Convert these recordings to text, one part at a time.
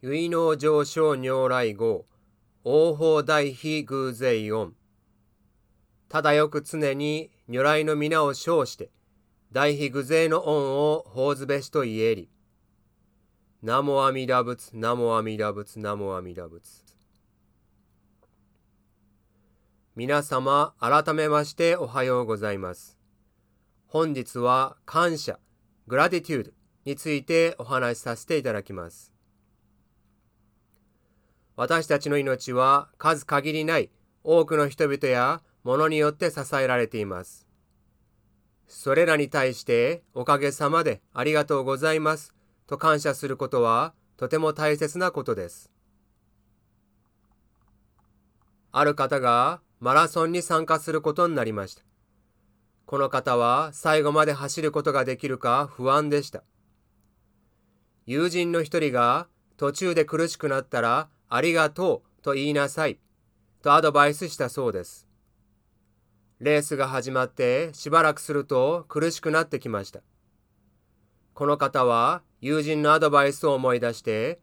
結納上昇如来号、王法大非偶税音。ただよく常に如来の皆を称して、大非偶税の恩を法ずべしと言えり。ナモ阿弥陀仏、ナモ阿弥陀仏、ナモ阿弥陀仏。皆様、改めましておはようございます。本日は感謝、グラティテュードについてお話しさせていただきます。私たちの命は数限りない多くの人々や物によって支えられています。それらに対しておかげさまでありがとうございますと感謝することはとても大切なことです。ある方がマラソンに参加することになりました。この方は最後まで走ることができるか不安でした。友人の一人が途中で苦しくなったらありがとうと言いなさいとアドバイスしたそうです。レースが始まってしばらくすると苦しくなってきました。この方は友人のアドバイスを思い出して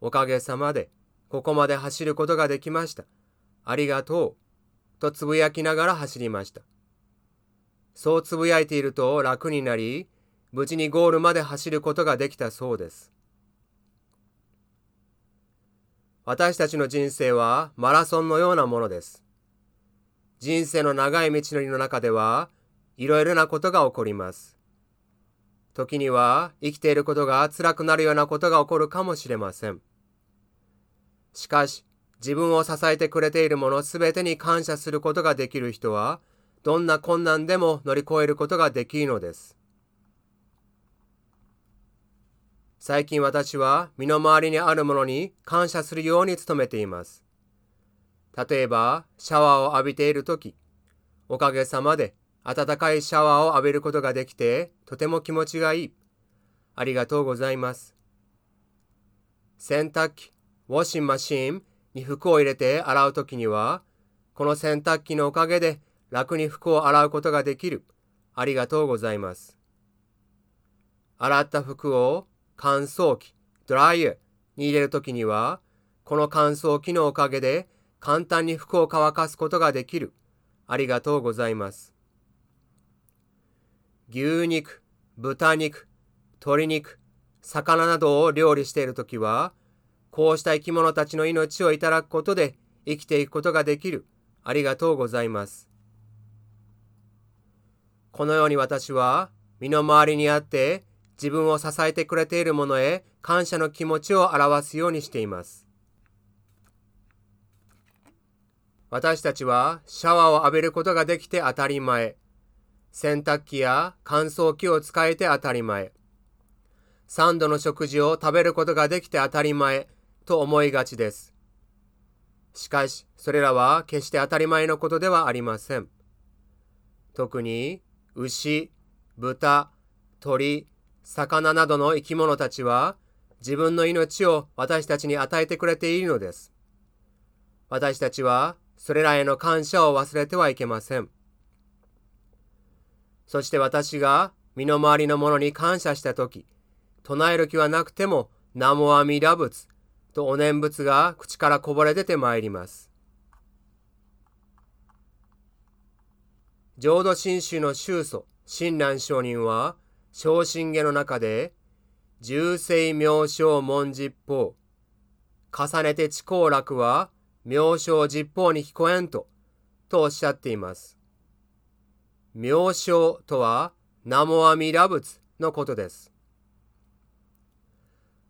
おかげさまでここまで走ることができました。ありがとうとつぶやきながら走りました。そうつぶやいていると楽になり、無事にゴールまで走ることができたそうです。私たちの人生はマラソンのようなものです。人生の長い道のりの中では、いろいろなことが起こります。時には生きていることが辛くなるようなことが起こるかもしれません。しかし、自分を支えてくれているものすべてに感謝することができる人は、どんな困難でも乗り越えることができるのです。最近私は身の回りにあるものに感謝するように努めています。例えば、シャワーを浴びているとき、おかげさまで温かいシャワーを浴びることができて、とても気持ちがいい。ありがとうございます。洗濯機、ウォッシンマシンに服を入れて洗うときには、この洗濯機のおかげで楽に服を洗うことができる。ありがとうございます。洗った服を乾燥機、ドライヤーに入れるときには、この乾燥機のおかげで簡単に服を乾かすことができる。ありがとうございます。牛肉、豚肉、鶏肉、魚などを料理しているときは、こうした生き物たちの命をいただくことで生きていくことができる。ありがとうございます。このように私は身の回りにあって自分を支えてくれているものへ感謝の気持ちを表すようにしています。私たちはシャワーを浴びることができて当たり前。洗濯機や乾燥機を使えて当たり前。3度の食事を食べることができて当たり前と思いがちです。しかし、それらは決して当たり前のことではありません。特に、牛、豚、鳥、魚などの生き物たちは、自分の命を私たちに与えてくれているのです。私たちは、それらへの感謝を忘れてはいけません。そして私が身の回りのものに感謝したとき、唱える気はなくても、ナモアミダ仏とお念仏が口からこぼれ出てまいります。浄土真宗の宗祖、親鸞上人は、昇進下の中で、重世妙正門実法、重ねて知行楽は妙正実法に聞こえんと、とおっしゃっています。妙正とは、ナモアミラ仏のことです。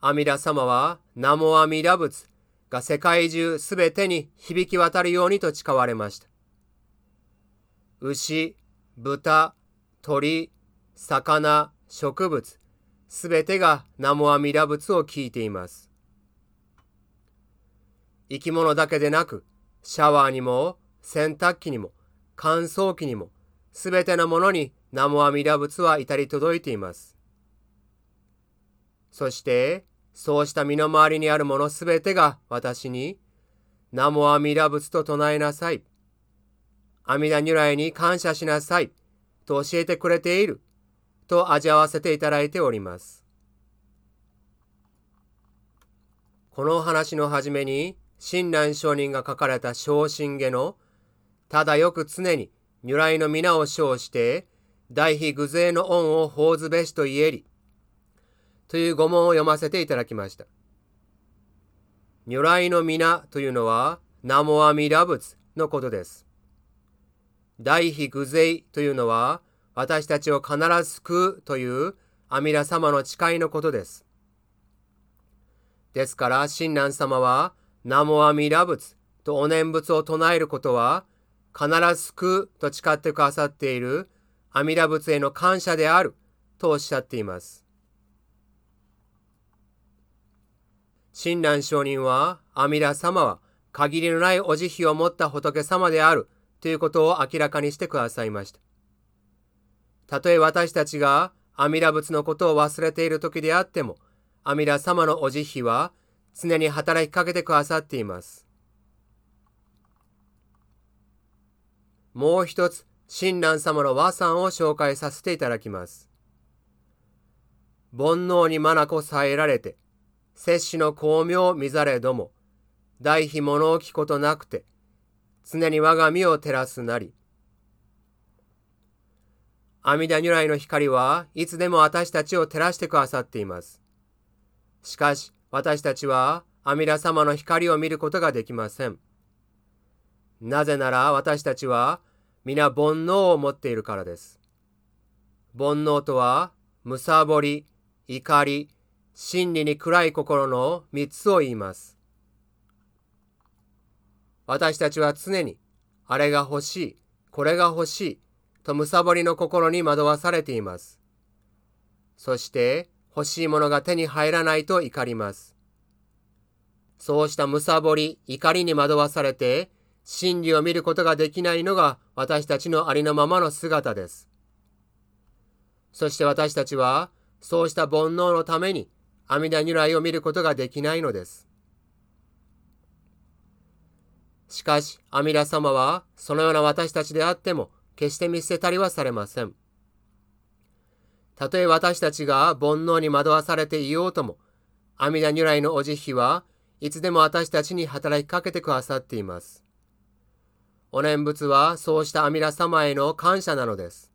阿弥陀様はナモ阿弥陀仏が世界中すべてに響き渡るようにと誓われました。牛、豚、鳥、魚、植物、すべてがナモ阿弥陀仏を聞いています。生き物だけでなく、シャワーにも洗濯機にも乾燥機にもすべてのものにナモ阿弥陀仏は至り届いています。そして、そうした身の回りにあるものすべてが私に、ナモアミダ仏と唱えなさい。阿弥陀如来に感謝しなさい。と教えてくれている。と味わわせていただいております。この話の初めに、親鸞上人が書かれた昇進下の、ただよく常に如来の皆を称して、大非偶勢の恩を報ずべしと言えり、という語問を読ませていただきました。如来の皆というのは、ナモアミラ仏のことです。大非偶勢というのは、私たちを必ず救うという阿弥陀様の誓いのことです。ですから、親鸞様は、ナモアミラ仏とお念仏を唱えることは、必ず救うと誓ってくださっている阿弥陀仏への感謝であるとおっしゃっています。親鸞上人は、阿弥陀様は限りのないお慈悲を持った仏様であるということを明らかにしてくださいました。たとえ私たちが阿弥陀仏のことを忘れている時であっても、阿弥陀様のお慈悲は常に働きかけてくださっています。もう一つ、親鸞様の和算を紹介させていただきます。煩悩に眼さえられて、摂氏の巧妙見ざれども、大非物置ことなくて、常に我が身を照らすなり。阿弥陀如来の光はいつでも私たちを照らしてくださっています。しかし、私たちは阿弥陀様の光を見ることができません。なぜなら私たちは皆煩悩を持っているからです。煩悩とは、むさぼり、怒り、真理に暗い心の三つを言います。私たちは常に、あれが欲しい、これが欲しい、とむさぼりの心に惑わされています。そして、欲しいものが手に入らないと怒ります。そうしたむさぼり、怒りに惑わされて、真理を見ることができないのが私たちのありのままの姿です。そして私たちは、そうした煩悩のために阿弥陀如来を見ることができないのです。しかし、阿弥陀様は、そのような私たちであっても、決して見捨てたりはされません。たとえ私たちが煩悩に惑わされていようとも、阿弥陀如来のお慈悲はいつでも私たちに働きかけてくださっています。お念仏はそうした阿弥陀様への感謝なのです。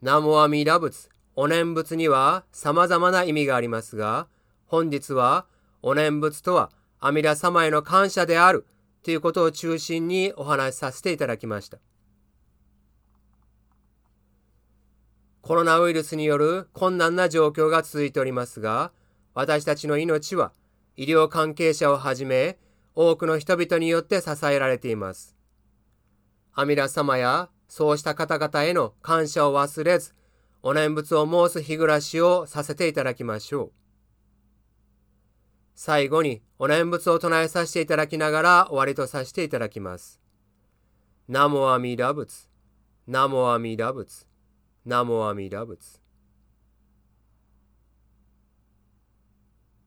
南無阿弥陀仏お念仏には様々な意味がありますが、本日はお念仏とは阿弥陀様への感謝であるということを中心にお話しさせていただきました。コロナウイルスによる困難な状況が続いておりますが、私たちの命は医療関係者をはじめ多くの人々によって支えられています。阿弥陀様やそうした方々への感謝を忘れず、お念仏を申す日暮らしをさせていただきましょう。最後にお念仏を唱えさせていただきながら終わりとさせていただきます。ナモアミダ仏、ナモアミダ仏、ナモアミダ仏。